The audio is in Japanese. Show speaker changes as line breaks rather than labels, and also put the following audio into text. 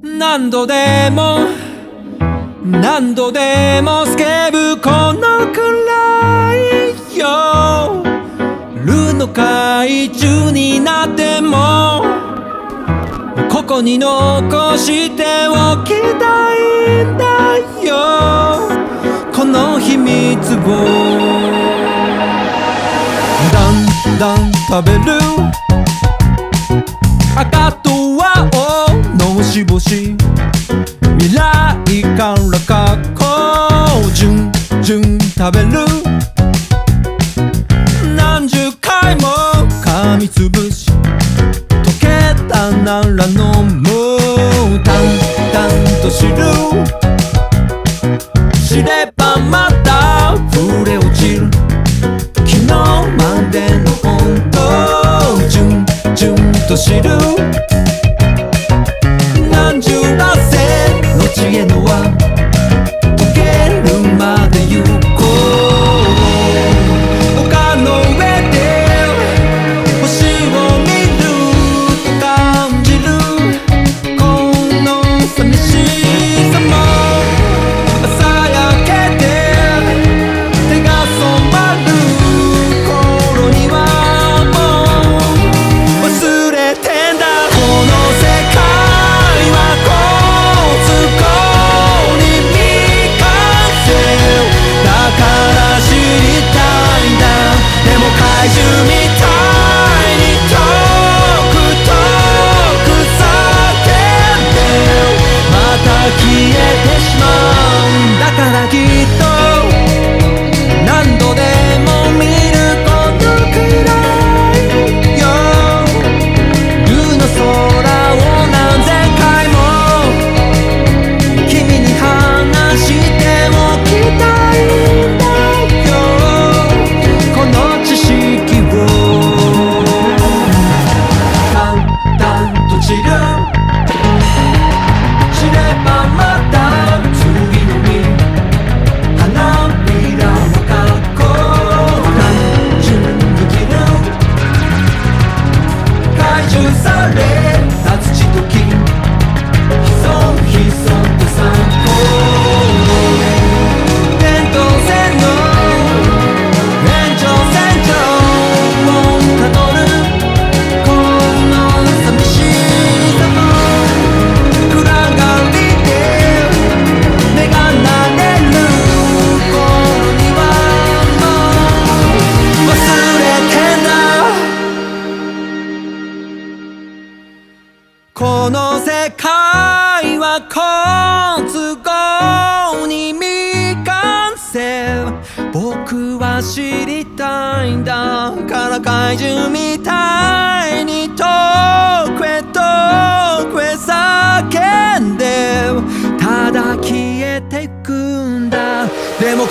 何度でも何度でもスケブこのくらいよ。ルの怪獣になってもここに残しておきたいんだよ。この秘密を。だんだん食べる。赤食べる。何十回も噛みつぶし溶けたなら飲む。淡々と知る。知ればまた触れ落ちる。昨日までの温度順々と知る。何十らせの知恵の回収世界は好都合に未完成僕は知りたいんだ。から怪獣みたいに遠くへ遠くへ叫んでただ消えてくんだ。でも